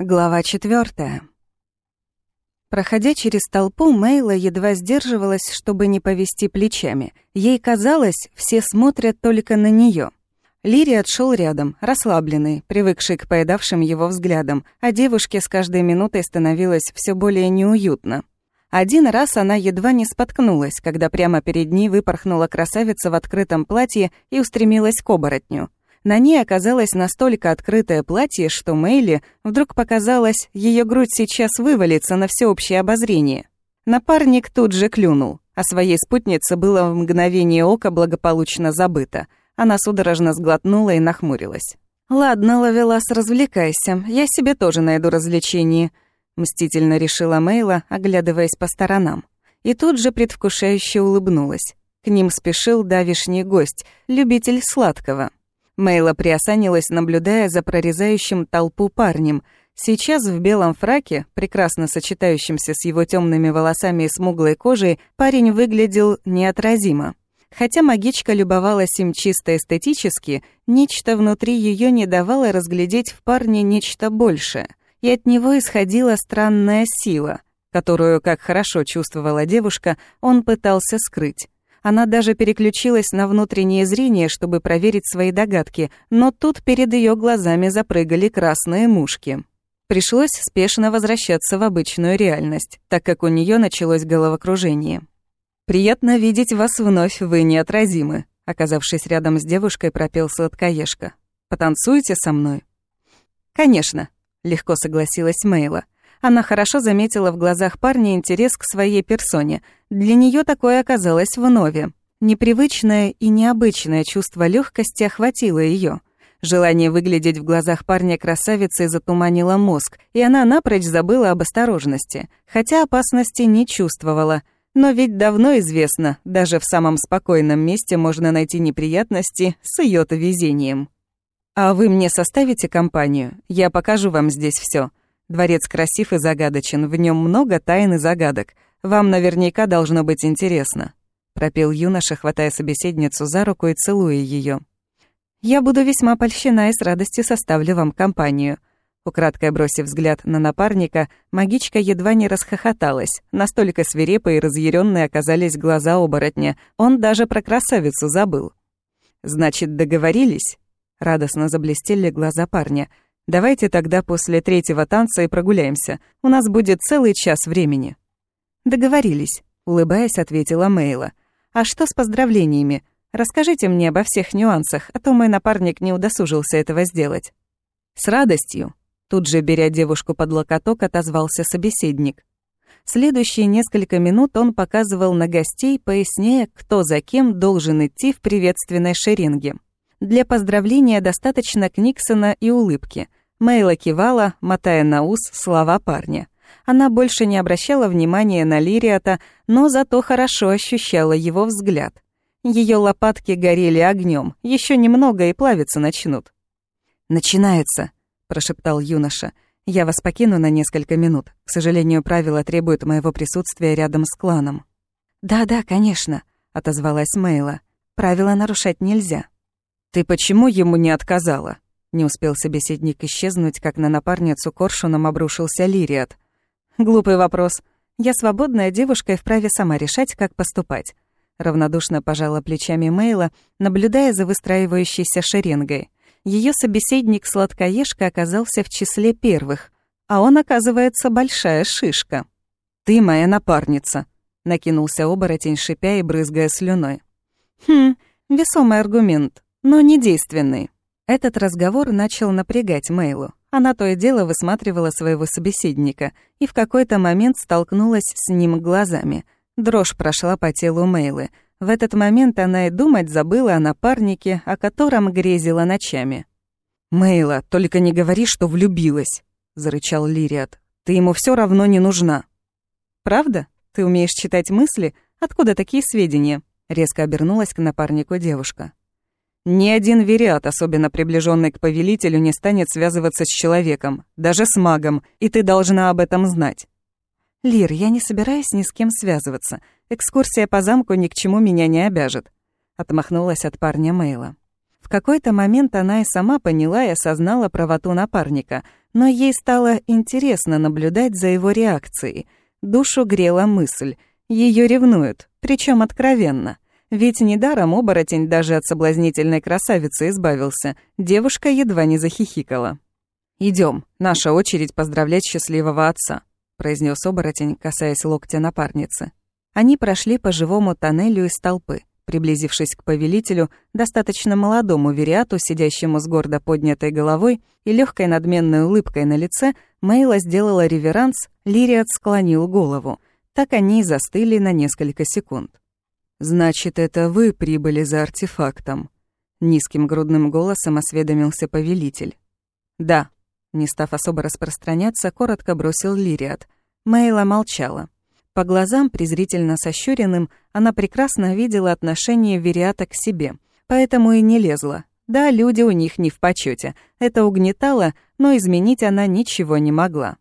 Глава четвертая. Проходя через толпу, Мейла едва сдерживалась, чтобы не повести плечами. Ей казалось, все смотрят только на нее. Лири отшел рядом, расслабленный, привыкший к поедавшим его взглядам, а девушке с каждой минутой становилось все более неуютно. Один раз она едва не споткнулась, когда прямо перед ней выпорхнула красавица в открытом платье и устремилась к оборотню. На ней оказалось настолько открытое платье, что Мэйли вдруг показалось, ее грудь сейчас вывалится на всеобщее обозрение. Напарник тут же клюнул, а своей спутнице было в мгновение ока благополучно забыто. Она судорожно сглотнула и нахмурилась. «Ладно, Лавелас, развлекайся, я себе тоже найду развлечение», мстительно решила Мейла, оглядываясь по сторонам. И тут же предвкушающе улыбнулась. К ним спешил давишний гость, любитель сладкого. Мейла приосанилась, наблюдая за прорезающим толпу парнем. Сейчас в белом фраке, прекрасно сочетающемся с его темными волосами и смуглой кожей, парень выглядел неотразимо. Хотя магичка любовалась им чисто эстетически, нечто внутри ее не давало разглядеть в парне нечто большее. И от него исходила странная сила, которую, как хорошо чувствовала девушка, он пытался скрыть. Она даже переключилась на внутреннее зрение, чтобы проверить свои догадки, но тут перед ее глазами запрыгали красные мушки. Пришлось спешно возвращаться в обычную реальность, так как у нее началось головокружение. «Приятно видеть вас вновь, вы неотразимы», оказавшись рядом с девушкой, пропел сладкоежка. «Потанцуете со мной?» «Конечно», — легко согласилась Мейла. Она хорошо заметила в глазах парня интерес к своей персоне. Для нее такое оказалось вновь. Непривычное и необычное чувство легкости охватило ее. Желание выглядеть в глазах парня красавицей затуманило мозг, и она напрочь забыла об осторожности, хотя опасности не чувствовала. Но ведь давно известно, даже в самом спокойном месте можно найти неприятности с ее-то везением. «А вы мне составите компанию? Я покажу вам здесь все. Дворец красив и загадочен, в нем много тайн и загадок. Вам наверняка должно быть интересно», — пропел юноша, хватая собеседницу за руку и целуя ее. «Я буду весьма польщена и с радостью составлю вам компанию». Украдкой бросив взгляд на напарника, магичка едва не расхохоталась. Настолько свирепые и разъяренные оказались глаза оборотня. Он даже про красавицу забыл. «Значит, договорились?» Радостно заблестели глаза парня — Давайте тогда после третьего танца и прогуляемся. У нас будет целый час времени». «Договорились», — улыбаясь, ответила Мейла. «А что с поздравлениями? Расскажите мне обо всех нюансах, а то мой напарник не удосужился этого сделать». «С радостью», — тут же, беря девушку под локоток, отозвался собеседник. Следующие несколько минут он показывал на гостей, поясняя, кто за кем должен идти в приветственной шеренге. Для поздравления достаточно Книксона и улыбки — Мейла кивала, мотая на ус слова парня. Она больше не обращала внимания на Лириата, но зато хорошо ощущала его взгляд. Ее лопатки горели огнем, еще немного и плавиться начнут. «Начинается», — прошептал юноша. «Я вас покину на несколько минут. К сожалению, правила требуют моего присутствия рядом с кланом». «Да-да, конечно», — отозвалась Мейла. «Правила нарушать нельзя». «Ты почему ему не отказала?» Не успел собеседник исчезнуть, как на напарницу коршуном обрушился Лириат. «Глупый вопрос. Я свободная девушка и вправе сама решать, как поступать». Равнодушно пожала плечами Мейла, наблюдая за выстраивающейся шеренгой. Ее собеседник-сладкоежка оказался в числе первых, а он, оказывается, большая шишка. «Ты моя напарница», — накинулся оборотень, шипя и брызгая слюной. «Хм, весомый аргумент, но не действенный». Этот разговор начал напрягать Мейлу. Она то и дело высматривала своего собеседника и в какой-то момент столкнулась с ним глазами. Дрожь прошла по телу Мейлы. В этот момент она и думать забыла о напарнике, о котором грезила ночами. «Мейла, только не говори, что влюбилась», — зарычал Лириат. «Ты ему все равно не нужна». «Правда? Ты умеешь читать мысли? Откуда такие сведения?» Резко обернулась к напарнику девушка. Ни один вериат, особенно приближенный к повелителю, не станет связываться с человеком, даже с магом, и ты должна об этом знать. Лир, я не собираюсь ни с кем связываться. Экскурсия по замку ни к чему меня не обяжет. Отмахнулась от парня Мейла. В какой-то момент она и сама поняла и осознала правоту напарника. но ей стало интересно наблюдать за его реакцией. Душу грела мысль. Ее ревнуют, причем откровенно. Ведь недаром оборотень даже от соблазнительной красавицы избавился. Девушка едва не захихикала. Идем, наша очередь поздравлять счастливого отца», — произнес оборотень, касаясь локтя напарницы. Они прошли по живому тоннелю из толпы. Приблизившись к повелителю, достаточно молодому вериату, сидящему с гордо поднятой головой и легкой надменной улыбкой на лице, Мейла сделала реверанс, Лириат склонил голову. Так они и застыли на несколько секунд. «Значит, это вы прибыли за артефактом?» Низким грудным голосом осведомился повелитель. «Да», не став особо распространяться, коротко бросил Лириат. Мейла молчала. По глазам, презрительно сощуренным, она прекрасно видела отношение Вериата к себе, поэтому и не лезла. Да, люди у них не в почете. Это угнетало, но изменить она ничего не могла.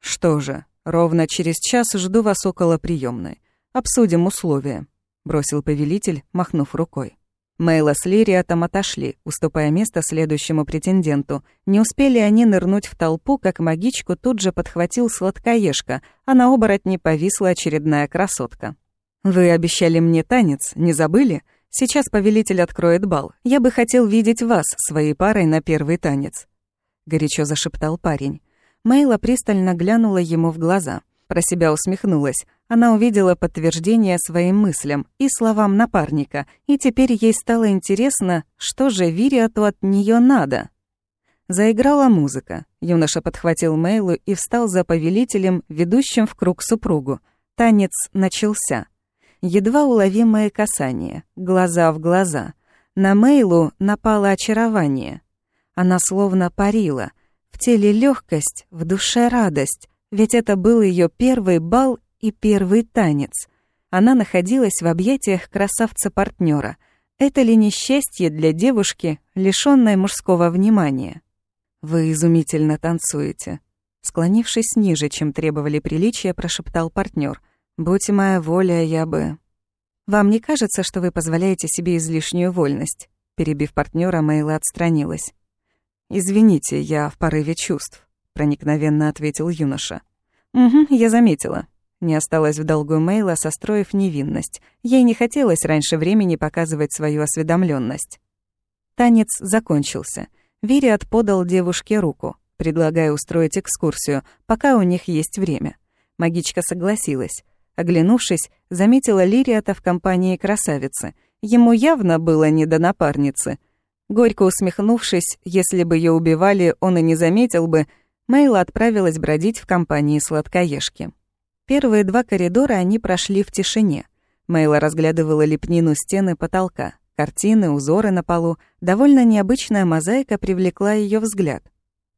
«Что же, ровно через час жду вас около приемной. Обсудим условия», — бросил повелитель, махнув рукой. Мейла с Лириатом отошли, уступая место следующему претенденту. Не успели они нырнуть в толпу, как магичку тут же подхватил сладкоежка, а на оборотне повисла очередная красотка. «Вы обещали мне танец, не забыли? Сейчас повелитель откроет бал. Я бы хотел видеть вас своей парой на первый танец», — горячо зашептал парень. Мейла пристально глянула ему в глаза. Про себя усмехнулась. Она увидела подтверждение своим мыслям и словам напарника, и теперь ей стало интересно, что же Вириату от нее надо. Заиграла музыка. Юноша подхватил Мейлу и встал за повелителем, ведущим в круг супругу. Танец начался. Едва уловимое касание, глаза в глаза. На Мейлу напало очарование. Она словно парила. В теле легкость, в душе радость, ведь это был ее первый бал и первый танец. Она находилась в объятиях красавца партнера. Это ли несчастье для девушки, лишённой мужского внимания? «Вы изумительно танцуете», — склонившись ниже, чем требовали приличия, прошептал партнер. «Будь моя воля, я бы...» «Вам не кажется, что вы позволяете себе излишнюю вольность?» Перебив партнера, Мейла отстранилась. «Извините, я в порыве чувств», — проникновенно ответил юноша. «Угу, я заметила. Не осталось в долгу Мейла, состроив невинность. Ей не хотелось раньше времени показывать свою осведомленность. Танец закончился. Вириат подал девушке руку, предлагая устроить экскурсию, пока у них есть время. Магичка согласилась. Оглянувшись, заметила Лириата в компании красавицы. Ему явно было не до напарницы. Горько усмехнувшись, если бы ее убивали, он и не заметил бы, Мейла отправилась бродить в компании сладкоежки. Первые два коридора они прошли в тишине. Мейла разглядывала лепнину стены потолка. Картины, узоры на полу. Довольно необычная мозаика привлекла ее взгляд.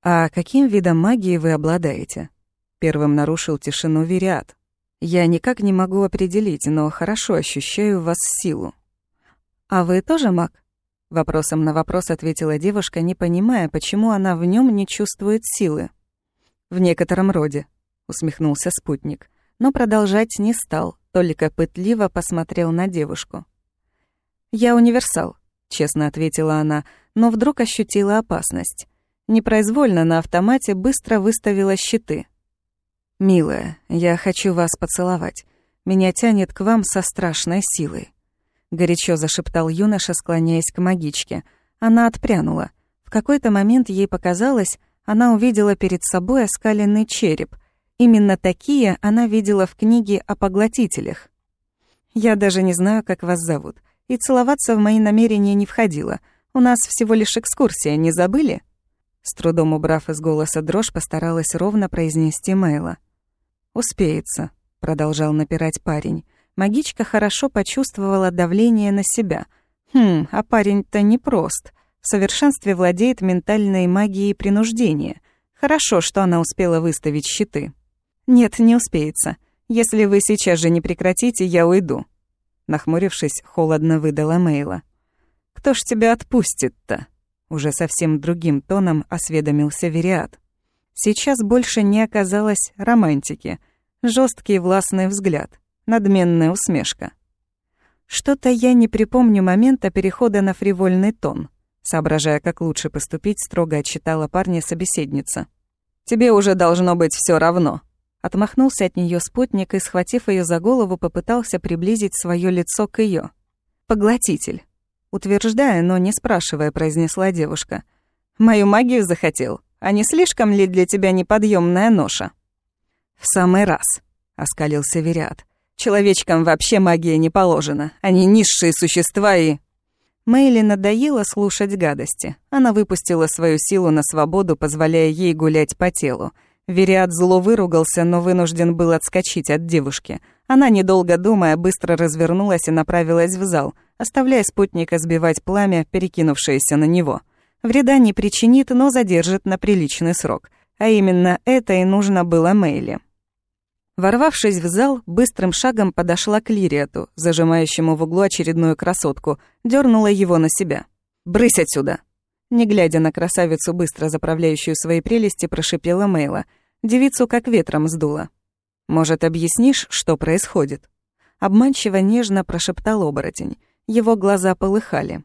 «А каким видом магии вы обладаете?» Первым нарушил тишину Вериат. «Я никак не могу определить, но хорошо ощущаю в вас силу». «А вы тоже маг?» Вопросом на вопрос ответила девушка, не понимая, почему она в нем не чувствует силы. «В некотором роде», — усмехнулся спутник но продолжать не стал, только пытливо посмотрел на девушку. «Я универсал», — честно ответила она, но вдруг ощутила опасность. Непроизвольно на автомате быстро выставила щиты. «Милая, я хочу вас поцеловать. Меня тянет к вам со страшной силой», — горячо зашептал юноша, склоняясь к магичке. Она отпрянула. В какой-то момент ей показалось, она увидела перед собой оскаленный череп — Именно такие она видела в книге о поглотителях. «Я даже не знаю, как вас зовут, и целоваться в мои намерения не входило. У нас всего лишь экскурсия, не забыли?» С трудом убрав из голоса дрожь, постаралась ровно произнести Мэйла. «Успеется», — продолжал напирать парень. Магичка хорошо почувствовала давление на себя. «Хм, а парень-то непрост. В совершенстве владеет ментальной магией принуждения. Хорошо, что она успела выставить щиты». «Нет, не успеется. Если вы сейчас же не прекратите, я уйду». Нахмурившись, холодно выдала Мейла. «Кто ж тебя отпустит-то?» Уже совсем другим тоном осведомился Вериат. Сейчас больше не оказалось романтики. Жесткий властный взгляд, надменная усмешка. Что-то я не припомню момента перехода на фривольный тон. Соображая, как лучше поступить, строго отчитала парня собеседница. Тебе уже должно быть все равно». Отмахнулся от нее спутник и, схватив ее за голову, попытался приблизить свое лицо к ее. «Поглотитель». Утверждая, но не спрашивая, произнесла девушка. «Мою магию захотел? А не слишком ли для тебя неподъемная ноша?» «В самый раз», — оскалился Вериат. «Человечкам вообще магия не положена. Они низшие существа и...» Мэйли надоело слушать гадости. Она выпустила свою силу на свободу, позволяя ей гулять по телу. Вериат зло выругался, но вынужден был отскочить от девушки. Она, недолго думая, быстро развернулась и направилась в зал, оставляя спутника сбивать пламя, перекинувшееся на него. Вреда не причинит, но задержит на приличный срок. А именно это и нужно было Мэйли. Ворвавшись в зал, быстрым шагом подошла к Лириату, зажимающему в углу очередную красотку, дернула его на себя. «Брысь отсюда!» Не глядя на красавицу, быстро заправляющую свои прелести, прошипела Мейла. Девицу как ветром сдуло. «Может, объяснишь, что происходит?» Обманчиво нежно прошептал оборотень. Его глаза полыхали.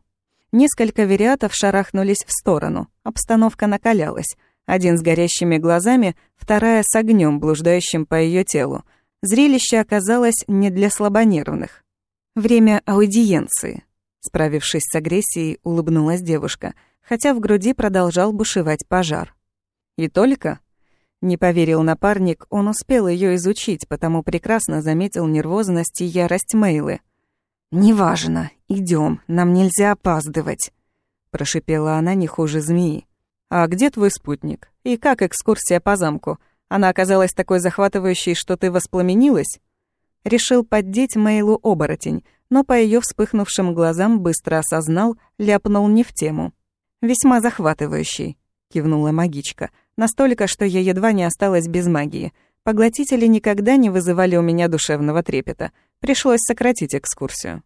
Несколько вериатов шарахнулись в сторону. Обстановка накалялась. Один с горящими глазами, вторая с огнем, блуждающим по ее телу. Зрелище оказалось не для слабонервных. Время аудиенции. Справившись с агрессией, улыбнулась девушка, хотя в груди продолжал бушевать пожар. И только? Не поверил напарник, он успел ее изучить, потому прекрасно заметил нервозность и ярость Мейлы. «Неважно, идем, нам нельзя опаздывать», — прошипела она не хуже змеи. «А где твой спутник? И как экскурсия по замку? Она оказалась такой захватывающей, что ты воспламенилась?» Решил поддеть Мейлу оборотень, но по ее вспыхнувшим глазам быстро осознал, ляпнул не в тему. «Весьма захватывающий», — кивнула магичка. «Настолько, что я едва не осталась без магии. Поглотители никогда не вызывали у меня душевного трепета. Пришлось сократить экскурсию».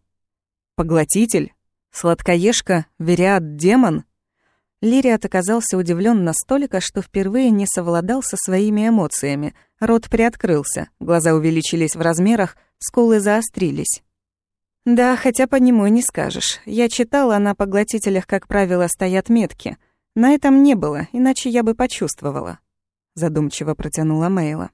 «Поглотитель? Сладкоежка? Вериад демон?» Лириат оказался удивлен настолько, что впервые не совладал со своими эмоциями. Рот приоткрылся, глаза увеличились в размерах, скулы заострились. «Да, хотя по нему и не скажешь. Я читала, на поглотителях, как правило, стоят метки. На этом не было, иначе я бы почувствовала», — задумчиво протянула Мейла.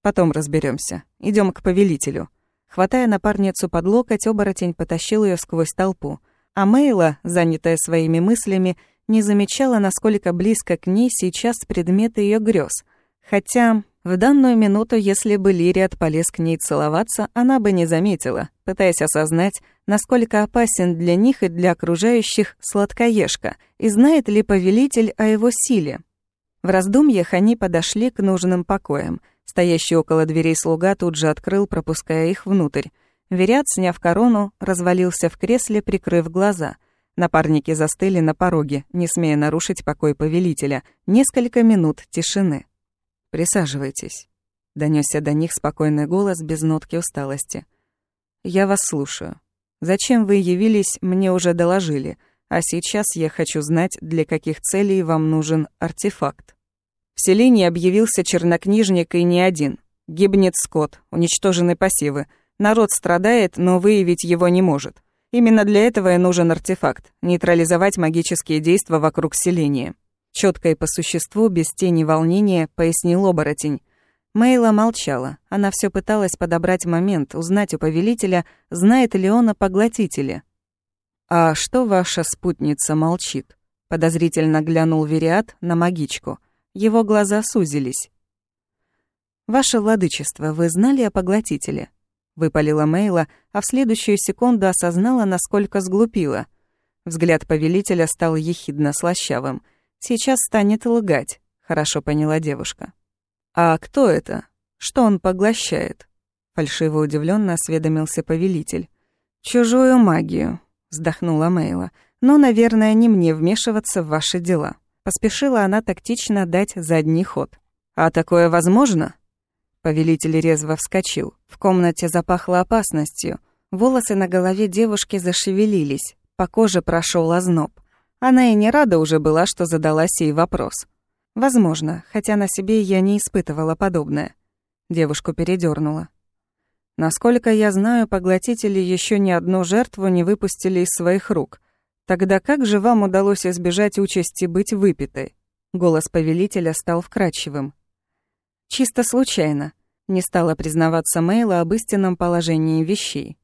«Потом разберемся. Идем к повелителю». Хватая напарницу под локоть, оборотень потащил ее сквозь толпу. А Мейла, занятая своими мыслями, не замечала, насколько близко к ней сейчас предметы ее грез. Хотя в данную минуту, если бы Лириат полез к ней целоваться, она бы не заметила, пытаясь осознать, насколько опасен для них и для окружающих сладкоежка, и знает ли повелитель о его силе. В раздумьях они подошли к нужным покоям. Стоящий около дверей слуга тут же открыл, пропуская их внутрь. Верят, сняв корону, развалился в кресле, прикрыв глаза — Напарники застыли на пороге, не смея нарушить покой повелителя. Несколько минут тишины. «Присаживайтесь», — донесся до них спокойный голос без нотки усталости. «Я вас слушаю. Зачем вы явились, мне уже доложили, а сейчас я хочу знать, для каких целей вам нужен артефакт». В селении объявился чернокнижник и не один. Гибнет скот, уничтожены пассивы. Народ страдает, но выявить его не может. Именно для этого и нужен артефакт — нейтрализовать магические действия вокруг селения. Четко и по существу, без тени волнения, пояснил оборотень. Мейла молчала. Она все пыталась подобрать момент, узнать у повелителя, знает ли он о поглотителе. «А что ваша спутница молчит?» Подозрительно глянул Вериат на магичку. Его глаза сузились. «Ваше владычество, вы знали о поглотителе?» Выпалила Мейла, а в следующую секунду осознала, насколько сглупила. Взгляд повелителя стал ехидно слащавым. Сейчас станет лгать, хорошо поняла девушка. А кто это? Что он поглощает? Фальшиво удивленно осведомился повелитель. Чужую магию, вздохнула Мейла. Но, наверное, не мне вмешиваться в ваши дела. Поспешила она тактично дать задний ход. А такое возможно? Повелитель резво вскочил. В комнате запахло опасностью. Волосы на голове девушки зашевелились. По коже прошел озноб. Она и не рада уже была, что задала сей вопрос. Возможно, хотя на себе я не испытывала подобное. Девушку передернула. Насколько я знаю, поглотители еще ни одну жертву не выпустили из своих рук. Тогда как же вам удалось избежать участи быть выпитой? Голос повелителя стал вкрадчивым. «Чисто случайно», — не стала признаваться Мейла об истинном положении вещей.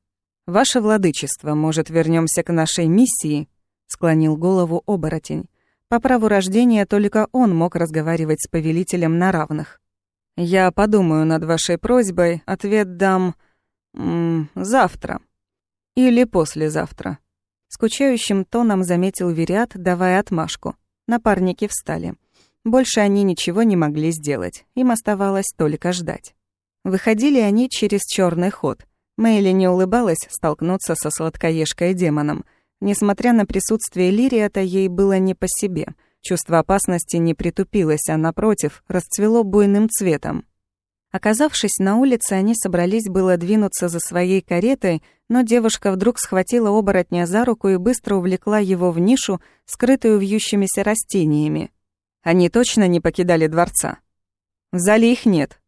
«Ваше владычество, может, вернемся к нашей миссии?» — склонил голову оборотень. По праву рождения только он мог разговаривать с повелителем на равных. «Я подумаю над вашей просьбой, ответ дам... М -м, завтра. Или послезавтра». Скучающим тоном заметил Вериат, давая отмашку. Напарники встали. Больше они ничего не могли сделать, им оставалось только ждать. Выходили они через черный ход. Мэйли не улыбалась столкнуться со сладкоежкой демоном. Несмотря на присутствие Лириата, ей было не по себе. Чувство опасности не притупилось, а напротив, расцвело буйным цветом. Оказавшись на улице, они собрались было двинуться за своей каретой, но девушка вдруг схватила оборотня за руку и быстро увлекла его в нишу, скрытую вьющимися растениями. Они точно не покидали дворца. В зале их нет.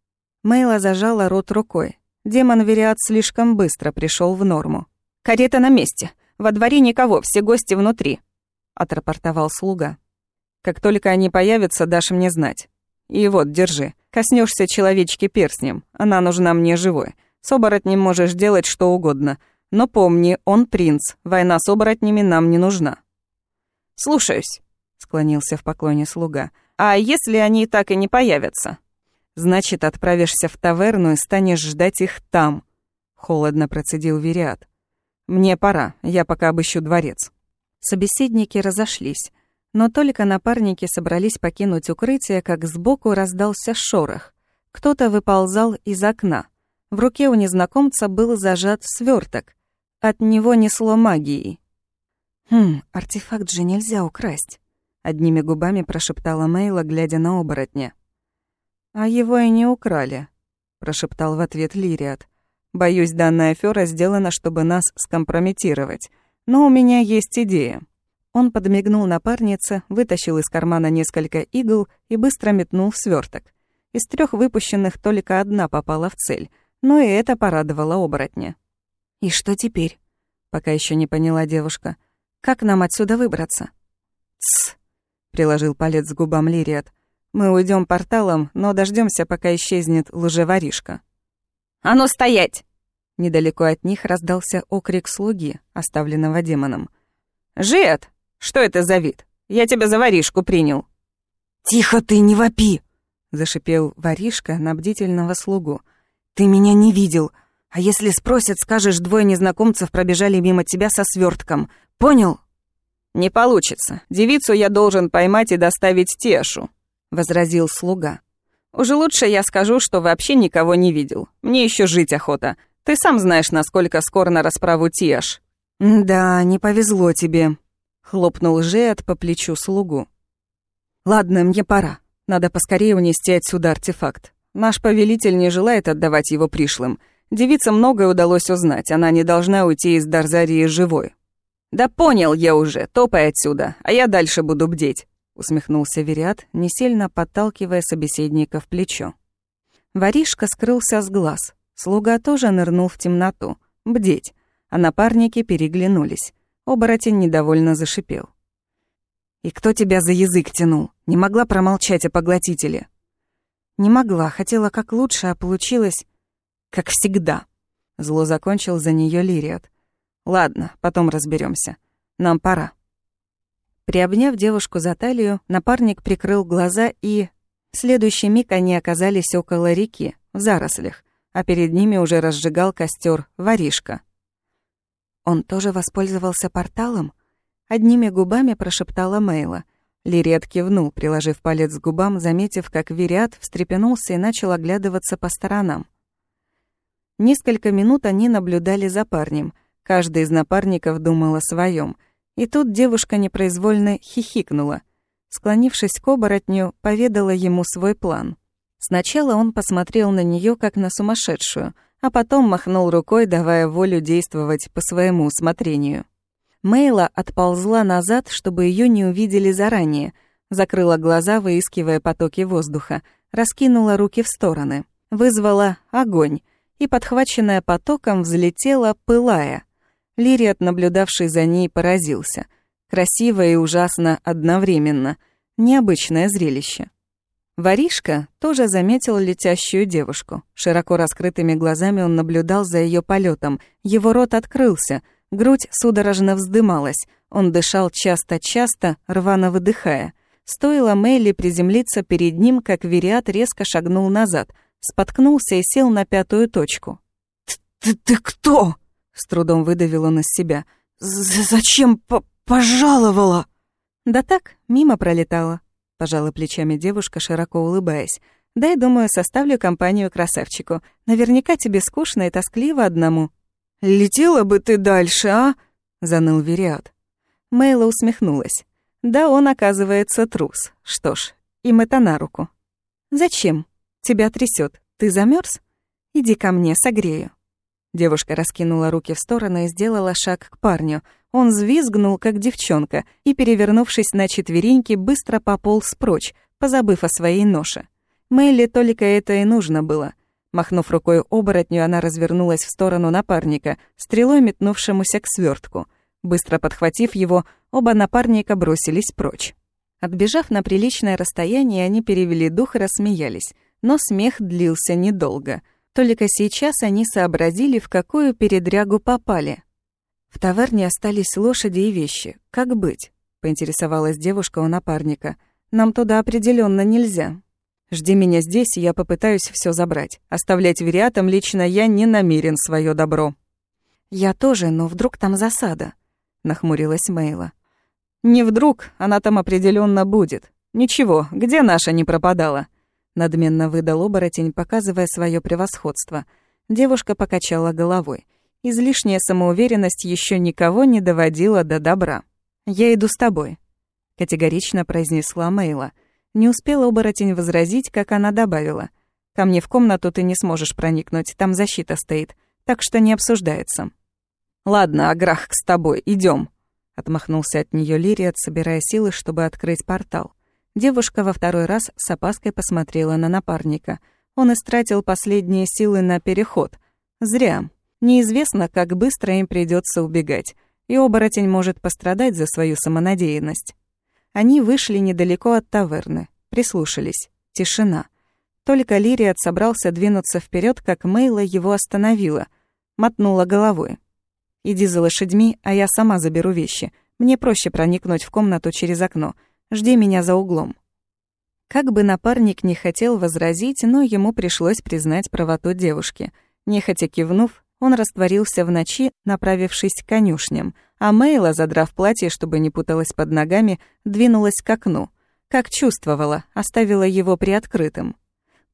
Мейла зажала рот рукой. Демон Вериат слишком быстро пришел в норму. «Карета на месте. Во дворе никого, все гости внутри», — отрапортовал слуга. «Как только они появятся, дашь мне знать. И вот, держи. Коснешься человечки перстнем. Она нужна мне живой. С оборотнем можешь делать что угодно. Но помни, он принц. Война с оборотнями нам не нужна». «Слушаюсь», — склонился в поклоне слуга. «А если они так и не появятся?» «Значит, отправишься в таверну и станешь ждать их там», — холодно процедил Вериат. «Мне пора, я пока обыщу дворец». Собеседники разошлись, но только напарники собрались покинуть укрытие, как сбоку раздался шорох. Кто-то выползал из окна. В руке у незнакомца был зажат сверток. От него несло магией. «Хм, артефакт же нельзя украсть», — одними губами прошептала Мейла, глядя на оборотня. «А его и не украли», — прошептал в ответ Лириат. Боюсь, данная афера сделана, чтобы нас скомпрометировать. Но у меня есть идея». Он подмигнул напарнице, вытащил из кармана несколько игл и быстро метнул в сверток. Из трех выпущенных только одна попала в цель, но и это порадовало оборотня. «И что теперь?» — пока еще не поняла девушка. «Как нам отсюда выбраться?» «Тсс!» — приложил палец к губам Лириат. «Мы уйдем порталом, но дождемся, пока исчезнет лжеворишка». «А ну стоять!» Недалеко от них раздался окрик слуги, оставленного демоном. «Жет! Что это за вид? Я тебя за воришку принял!» «Тихо ты, не вопи!» — зашипел воришка на бдительного слугу. «Ты меня не видел, а если спросят, скажешь, двое незнакомцев пробежали мимо тебя со свертком. Понял?» «Не получится. Девицу я должен поймать и доставить Тешу», — возразил слуга. «Уже лучше я скажу, что вообще никого не видел. Мне еще жить охота. Ты сам знаешь, насколько скоро на расправу Тиаш». «Да, не повезло тебе», — хлопнул Жеат по плечу слугу. «Ладно, мне пора. Надо поскорее унести отсюда артефакт. Наш повелитель не желает отдавать его пришлым. Девице многое удалось узнать, она не должна уйти из Дарзарии живой». «Да понял я уже, топай отсюда, а я дальше буду бдеть», — усмехнулся Вериат, не сильно подталкивая собеседника в плечо. Воришка скрылся с глаз. Слуга тоже нырнул в темноту. Бдеть. А напарники переглянулись. Оборотень недовольно зашипел. «И кто тебя за язык тянул? Не могла промолчать о поглотителе?» «Не могла, хотела как лучше, а получилось...» «Как всегда». Зло закончил за нее Лириат. «Ладно, потом разберемся. Нам пора». Приобняв девушку за талию, напарник прикрыл глаза и... В следующий миг они оказались около реки, в зарослях а перед ними уже разжигал костер воришка. «Он тоже воспользовался порталом?» Одними губами прошептала Мейла. Лирет кивнул, приложив палец к губам, заметив, как Вириат встрепенулся и начал оглядываться по сторонам. Несколько минут они наблюдали за парнем. Каждый из напарников думал о своем. И тут девушка непроизвольно хихикнула. Склонившись к оборотню, поведала ему свой план — Сначала он посмотрел на нее как на сумасшедшую, а потом махнул рукой, давая волю действовать по своему усмотрению. Мейла отползла назад, чтобы ее не увидели заранее, закрыла глаза, выискивая потоки воздуха, раскинула руки в стороны, вызвала огонь и, подхваченная потоком, взлетела, пылая. Лириат, наблюдавший за ней, поразился. Красиво и ужасно одновременно — Необычное зрелище. Воришка тоже заметил летящую девушку. Широко раскрытыми глазами он наблюдал за ее полетом. Его рот открылся, грудь судорожно вздымалась. Он дышал часто-часто, рвано выдыхая. Стоило Мэйли приземлиться перед ним, как Вериат резко шагнул назад, споткнулся и сел на пятую точку. «Ты, ты кто?» — с трудом выдавил он из себя. «Зачем по пожаловала?» «Да так, мимо пролетала», — пожала плечами девушка, широко улыбаясь. «Дай, думаю, составлю компанию красавчику. Наверняка тебе скучно и тоскливо одному». «Летела бы ты дальше, а?» — заныл Вериат. Мейла усмехнулась. «Да он, оказывается, трус. Что ж, им это на руку». «Зачем? Тебя трясет. Ты замерз? Иди ко мне, согрею». Девушка раскинула руки в стороны и сделала шаг к парню. Он взвизгнул, как девчонка, и, перевернувшись на четвереньки, быстро пополз прочь, позабыв о своей ноше. Мэйли только это и нужно было. Махнув рукой оборотню, она развернулась в сторону напарника, стрелой метнувшемуся к свертку. Быстро подхватив его, оба напарника бросились прочь. Отбежав на приличное расстояние, они перевели дух и рассмеялись. Но смех длился недолго. Только сейчас они сообразили, в какую передрягу попали. В таверне остались лошади и вещи. Как быть? поинтересовалась девушка у напарника. Нам туда определенно нельзя. Жди меня здесь, я попытаюсь все забрать. Оставлять вериатам лично я не намерен свое добро. Я тоже, но вдруг там засада, нахмурилась Мейла. Не вдруг, она там определенно будет. Ничего, где наша не пропадала? Надменно выдал оборотень, показывая свое превосходство. Девушка покачала головой. Излишняя самоуверенность еще никого не доводила до добра. «Я иду с тобой», — категорично произнесла Мейла. Не успела оборотень возразить, как она добавила. «Ко мне в комнату ты не сможешь проникнуть, там защита стоит, так что не обсуждается». «Ладно, Аграх, с тобой, идем. отмахнулся от нее Лириат, собирая силы, чтобы открыть портал. Девушка во второй раз с опаской посмотрела на напарника. Он истратил последние силы на переход. Зря. Неизвестно, как быстро им придется убегать, и оборотень может пострадать за свою самонадеянность. Они вышли недалеко от таверны, прислушались. Тишина. Только Лириат собрался двинуться вперед, как Мейла его остановила. Мотнула головой. «Иди за лошадьми, а я сама заберу вещи. Мне проще проникнуть в комнату через окно. Жди меня за углом». Как бы напарник не хотел возразить, но ему пришлось признать правоту девушки. Нехотя кивнув, он растворился в ночи, направившись к конюшням, а Мейла, задрав платье, чтобы не путалась под ногами, двинулась к окну. Как чувствовала, оставила его приоткрытым.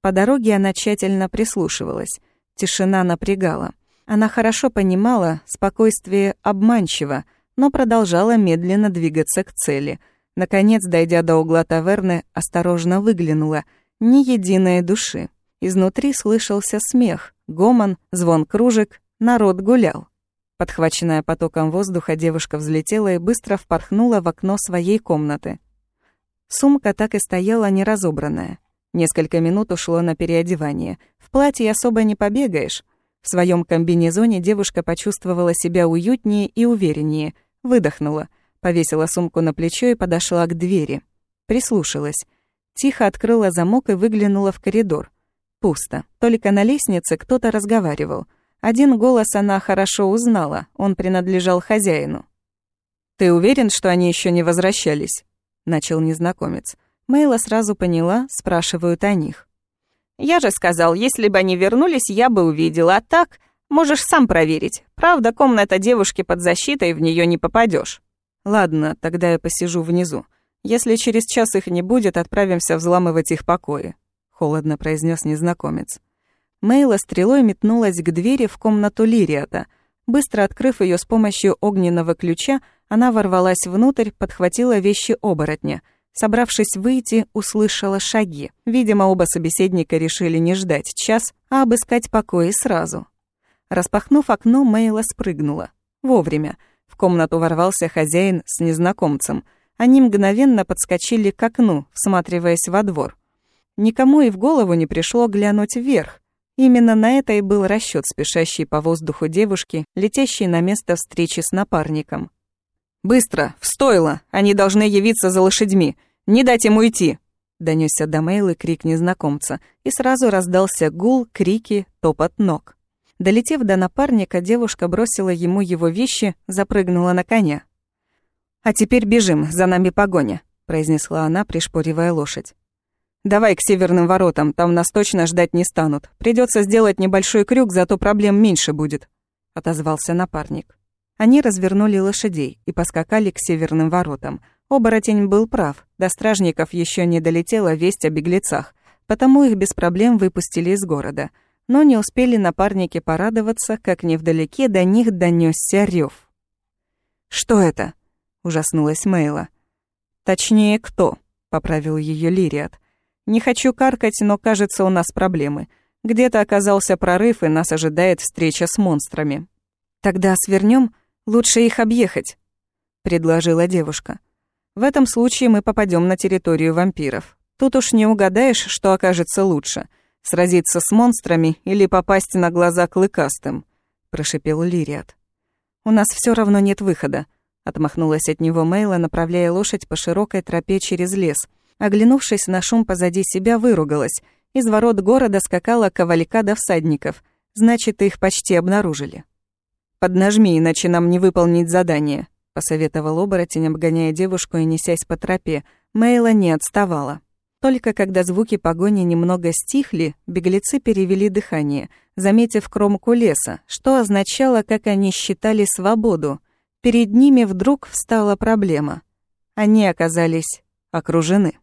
По дороге она тщательно прислушивалась. Тишина напрягала. Она хорошо понимала, спокойствие обманчиво, но продолжала медленно двигаться к цели. Наконец, дойдя до угла таверны, осторожно выглянула. Ни единой души. Изнутри слышался смех, гомон, звон кружек, народ гулял. Подхваченная потоком воздуха, девушка взлетела и быстро впорхнула в окно своей комнаты. Сумка так и стояла неразобранная. Несколько минут ушло на переодевание. В платье особо не побегаешь. В своем комбинезоне девушка почувствовала себя уютнее и увереннее, выдохнула, повесила сумку на плечо и подошла к двери. Прислушалась. Тихо открыла замок и выглянула в коридор. Пусто. Только на лестнице кто-то разговаривал. Один голос она хорошо узнала, он принадлежал хозяину. «Ты уверен, что они еще не возвращались?» — начал незнакомец. Мейла сразу поняла, спрашивают о них. «Я же сказал, если бы они вернулись, я бы увидела, а так можешь сам проверить. Правда, комната девушки под защитой, в нее не попадешь. «Ладно, тогда я посижу внизу. Если через час их не будет, отправимся взламывать их покои холодно произнес незнакомец. Мейла стрелой метнулась к двери в комнату Лириата. Быстро открыв ее с помощью огненного ключа, она ворвалась внутрь, подхватила вещи оборотня. Собравшись выйти, услышала шаги. Видимо, оба собеседника решили не ждать час, а обыскать покои сразу. Распахнув окно, Мейла спрыгнула. Вовремя. В комнату ворвался хозяин с незнакомцем. Они мгновенно подскочили к окну, всматриваясь во двор. Никому и в голову не пришло глянуть вверх. Именно на это и был расчет спешащей по воздуху девушки, летящей на место встречи с напарником. «Быстро! В стойло! Они должны явиться за лошадьми! Не дать ему уйти!» Донесся до Мейлы крик незнакомца, и сразу раздался гул, крики, топот ног. Долетев до напарника, девушка бросила ему его вещи, запрыгнула на коня. «А теперь бежим, за нами погоня», — произнесла она, пришпоривая лошадь. «Давай к северным воротам, там нас точно ждать не станут. Придется сделать небольшой крюк, зато проблем меньше будет», — отозвался напарник. Они развернули лошадей и поскакали к северным воротам. Оборотень был прав, до стражников еще не долетела весть о беглецах, потому их без проблем выпустили из города. Но не успели напарники порадоваться, как невдалеке до них донесся рев. «Что это?» — ужаснулась Мейла. «Точнее, кто?» — поправил ее Лириат. «Не хочу каркать, но, кажется, у нас проблемы. Где-то оказался прорыв, и нас ожидает встреча с монстрами». «Тогда свернем, Лучше их объехать», — предложила девушка. «В этом случае мы попадем на территорию вампиров. Тут уж не угадаешь, что окажется лучше — сразиться с монстрами или попасть на глаза клыкастым», — прошипел Лириат. «У нас все равно нет выхода», — отмахнулась от него Мейла, направляя лошадь по широкой тропе через лес. Оглянувшись на шум позади себя, выругалась. Из ворот города скакала кавалькада всадников. Значит, их почти обнаружили. «Поднажми, иначе нам не выполнить задание», — посоветовал оборотень, обгоняя девушку и несясь по тропе. Мейла не отставала. Только когда звуки погони немного стихли, беглецы перевели дыхание, заметив кромку леса, что означало, как они считали свободу. Перед ними вдруг встала проблема. Они оказались окружены.